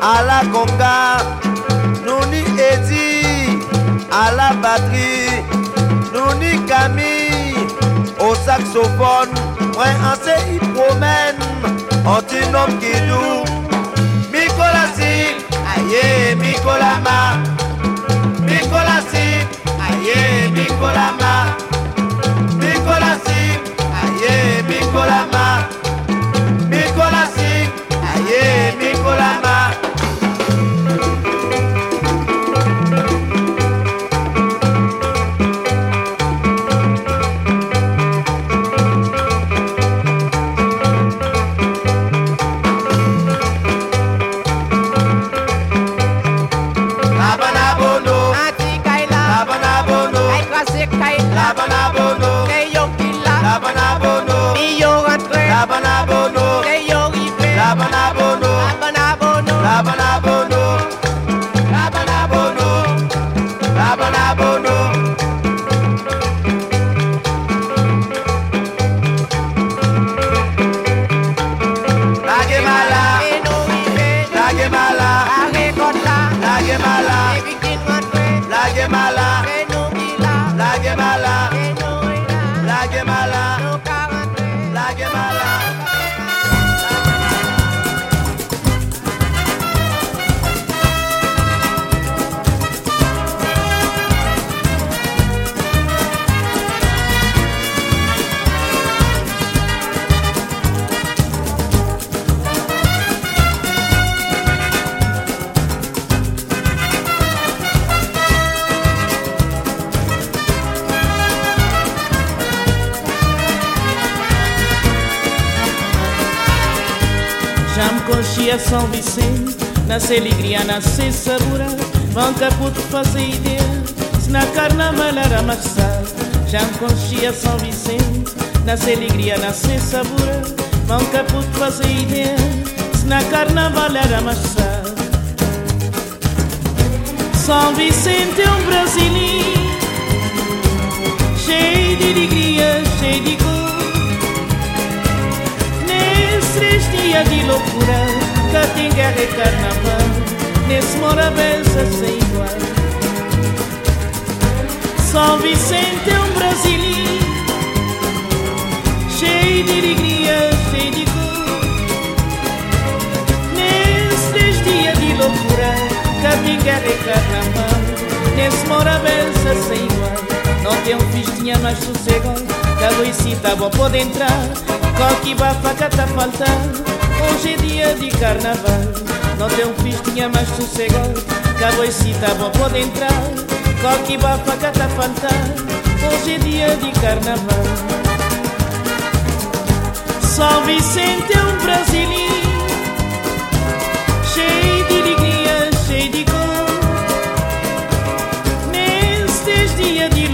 à la conga, nous ni Eddie, à la batterie, nous ni Camille, au saxophone, moi en se y promène, antinome qui nous, Nicolas aïe, Nicolas ma, Nicolas aïe, Nicolas ma, Nicolas aïe, Nicolas ma. Já me conchia São Vicente, nasce alegria, nasce sabor. Vão caputo fazer ideia, se na carnaval era marçal. Já me conchia São Vicente, nasce alegria, nasce sabor. Vão caputo fazer ideia, se na carnaval era marçal. São Vicente é um brasileiro, cheio de alegria, cheio de cor. Nesses três dias de loucura guerra e carnaval Nesse morabeza sem igual. São Vicente é um brasileiro Cheio de alegria, cheio de cor. Nesses três dias de loucura guerra e carnaval Nesse morabeza sem igual Não tem um festinha mais sossego Da Luisita vou pode entrar. Coque bafaca tá faltando Hoje é dia de carnaval. Não tem um festinha mais sossegado Que a Luisita vou pode entrar. Coque bafaca tá faltando Hoje é dia de carnaval. São Vicente é um brasileiro Cheio de alegria, cheio de cor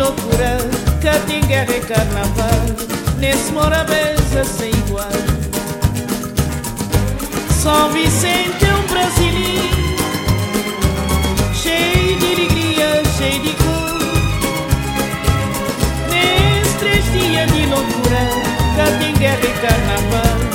loucura Cá tem guerra e carnaval Nesse morabeza sem igual. São Vicente é um brasileiro Cheio de alegria, cheio de cor. Nesses três dias de loucura Cá tem guerra e carnaval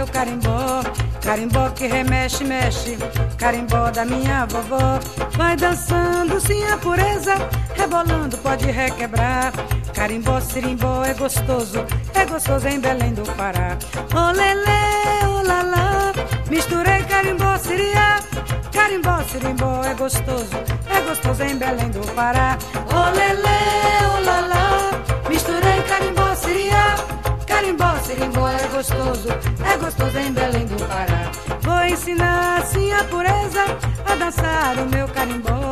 meu carimbó. Carimbó que remexe, mexe, carimbó da minha vovó. Vai dançando sim a pureza, rebolando pode requebrar. Carimbó, sirimbó é gostoso, é gostoso em Belém do Pará. Olelê, olalá, misturei carimbó, siriá. Carimbó, sirimbó é gostoso, é gostoso em Belém do Pará. Olelê, olalá, misturei carimbó, siriá. Carimbó, sirimbó é gostoso, é gostoso em Belém do Pará. Vou ensinar assim a pureza a dançar o meu carimbó.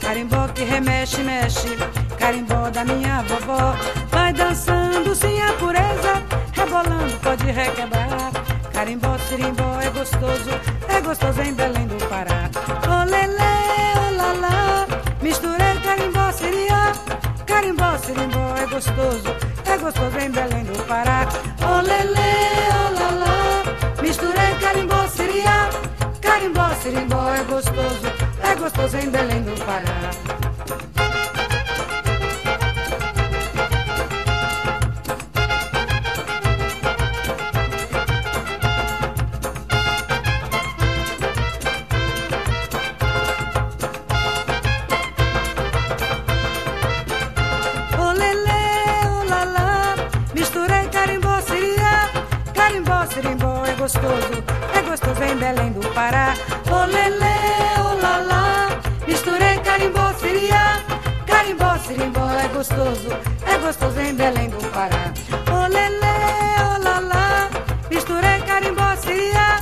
Carimbó que remexe, mexe, carimbó da minha vovó. Vai dançando sim a pureza, rebolando pode requebrar. Carimbó, sirimbó é gostoso, é gostoso em Belém do Pará. Olelê, olalá, misturei carimbó, siriá. Carimbó, sirimbó é gostoso, gostoso em Belém do Pará. Olelê, olalá, misturei carimbó, siriá. Carimbó, sirimbó é gostoso, é gostoso em Belém do Pará. Gostoso, é gostoso em Belém do Pará. Olelê, olalá, misturei carimbó, siriá.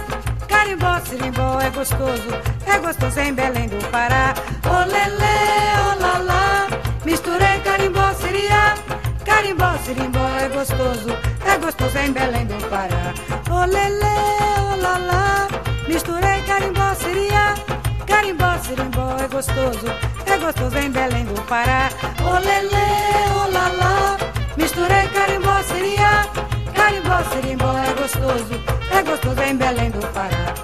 Carimbó, sirimbó é gostoso, é gostoso em Belém do Pará. Olelê, olalá, misturei carimbó, siriá. Carimbó, sirimbó é gostoso, é gostoso em Belém do Pará. Olelê, olalá, sirimbó é gostoso, é gostoso em Belém do Pará. Olelê, olalá, misturei carimbó, siriá. Carimbó, sirimbó é gostoso, é gostoso em Belém do Pará.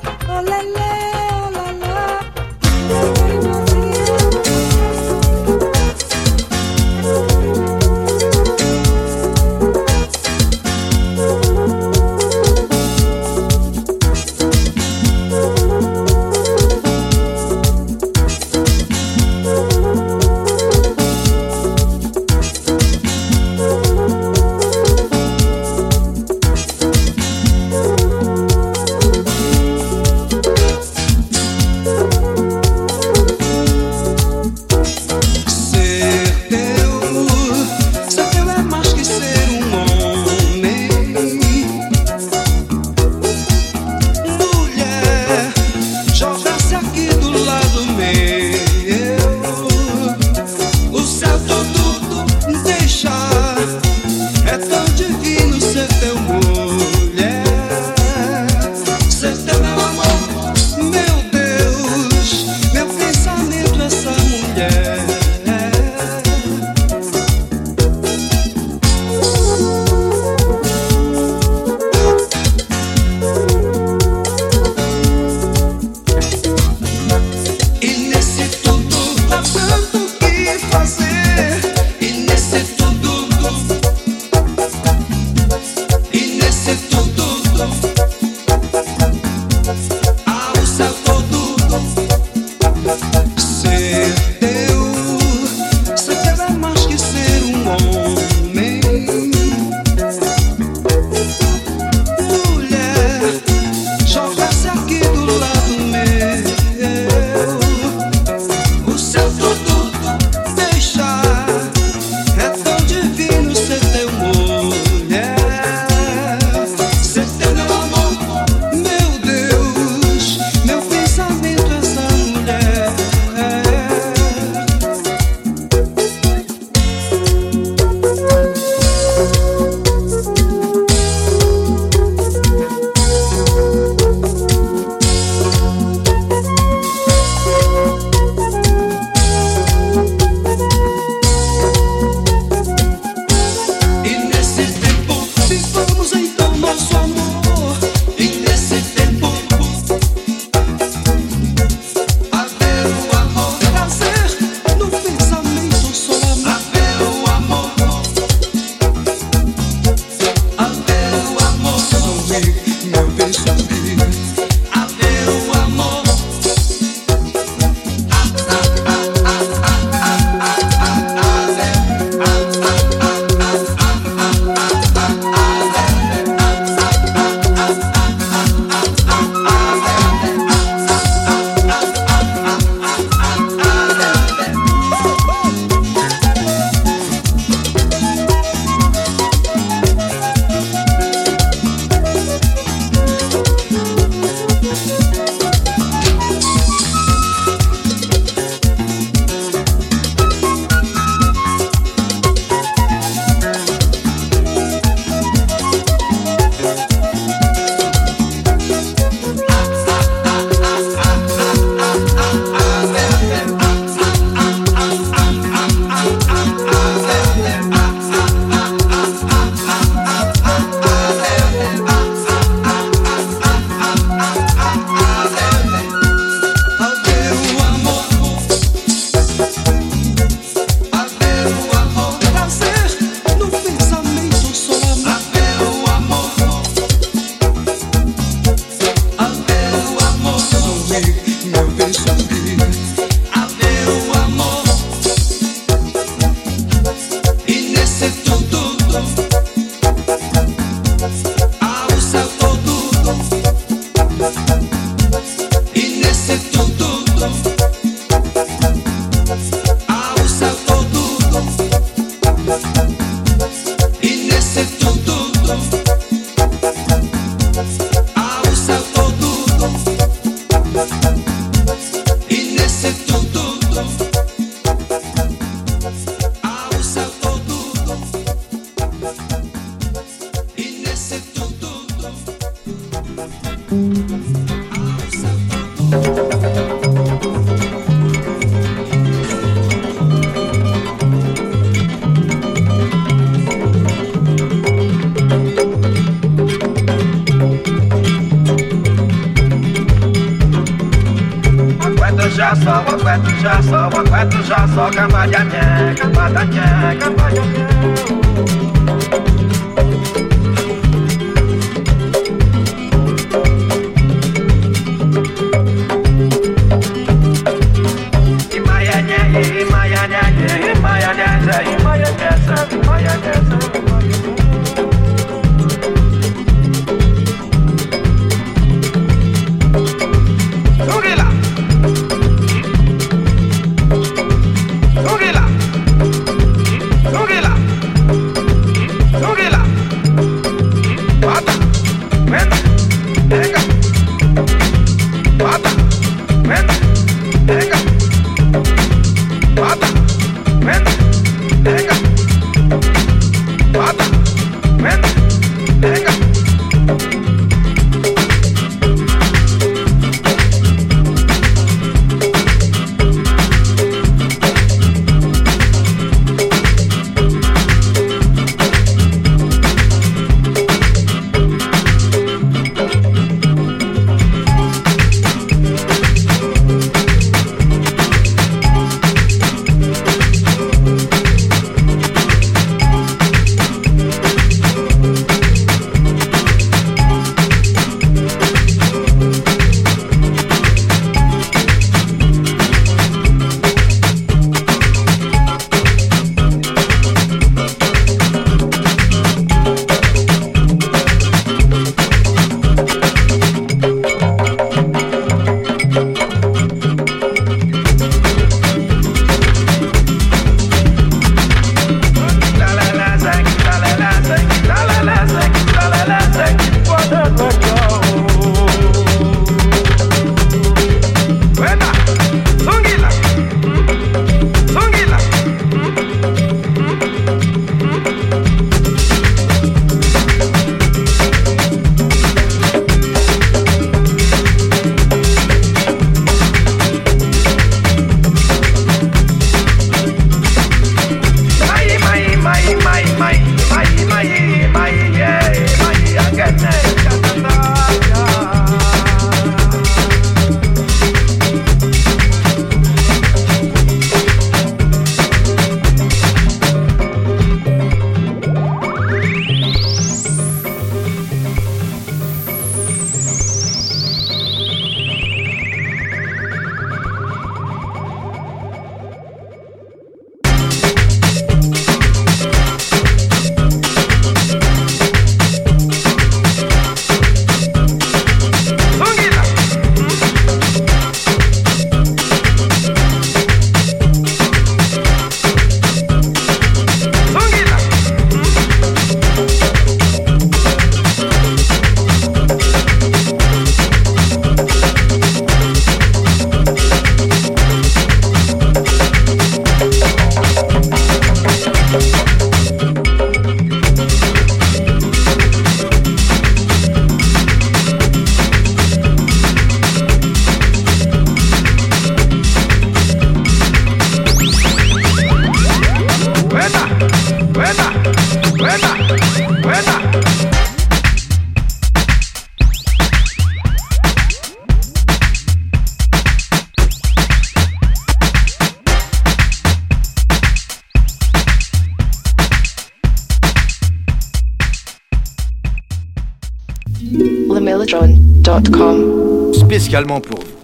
Spécialement pour vous.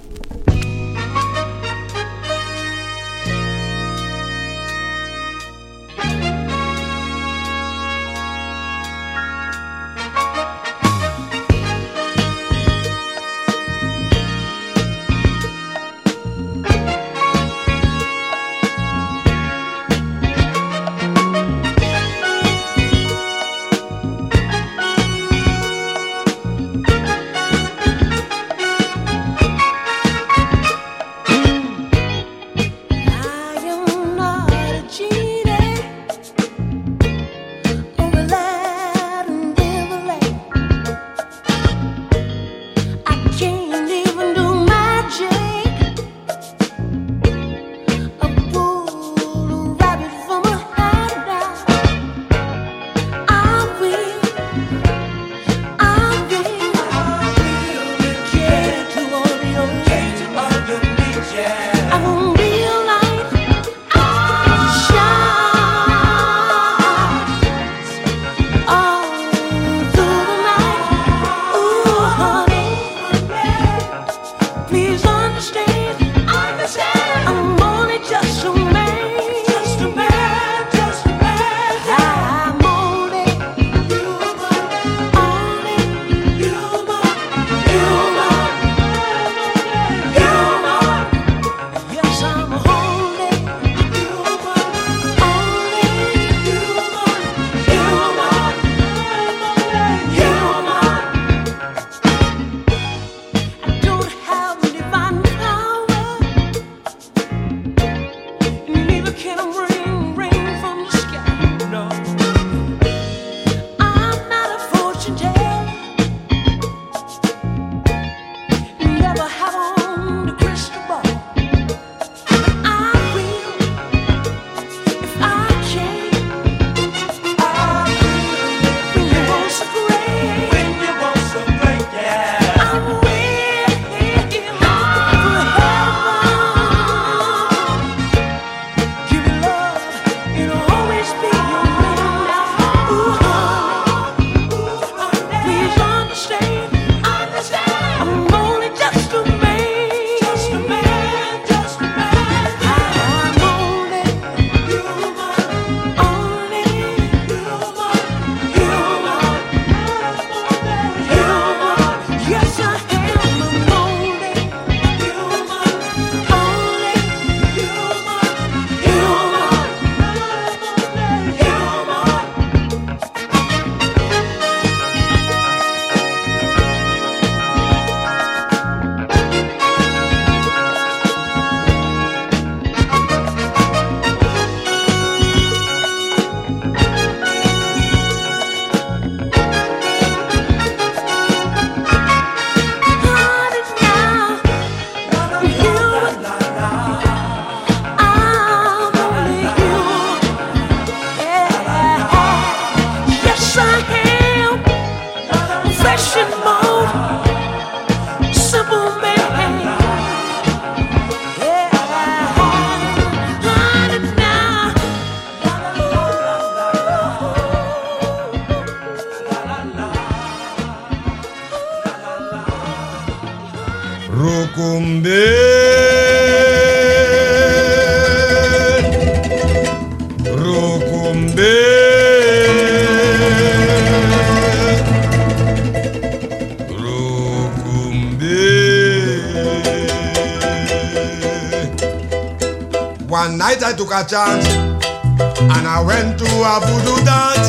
Took a chance and I went to a voodoo dance.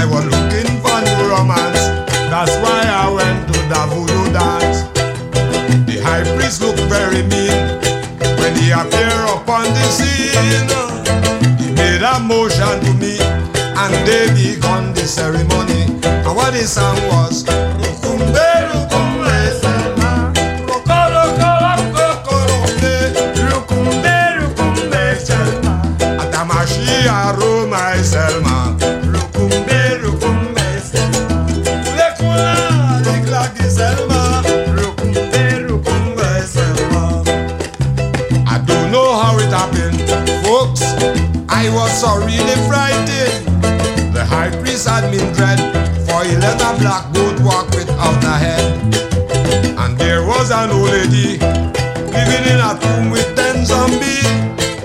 I was looking for new romance. That's why very mean when he appeared upon the scene. He made a motion to me and they began the ceremony. And what the song was, so really frightened. The high priest had been dread, for he let a black goat walk without a head. And there was an old lady living in a tomb with ten zombies.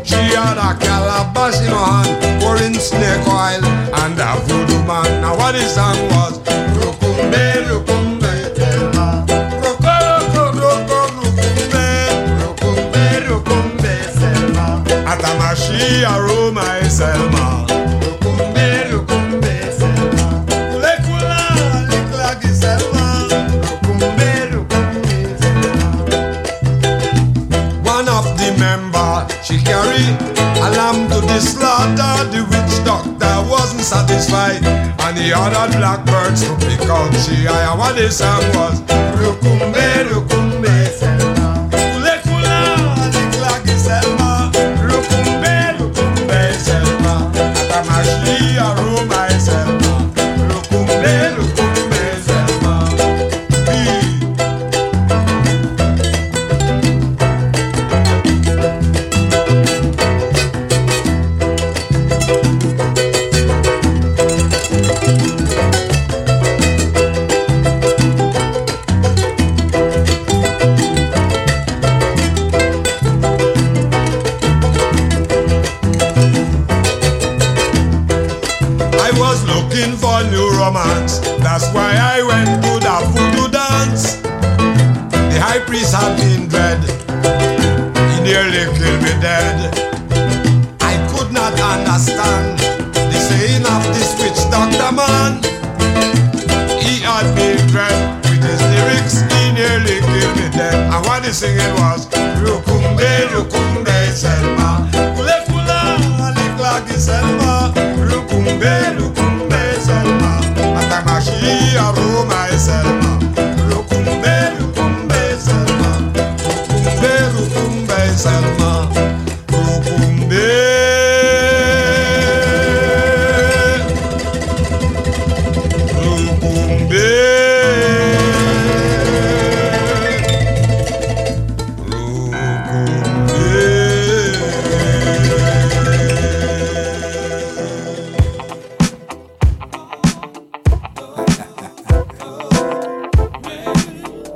She had a calabash in her hand, pouring snake oil, and a voodoo man. Now what the song was? Rukumbe, rukumbe, Selma. Roko, satisfied, and he ordered blackbirds to pick out she. And what the song was, Rukumbe,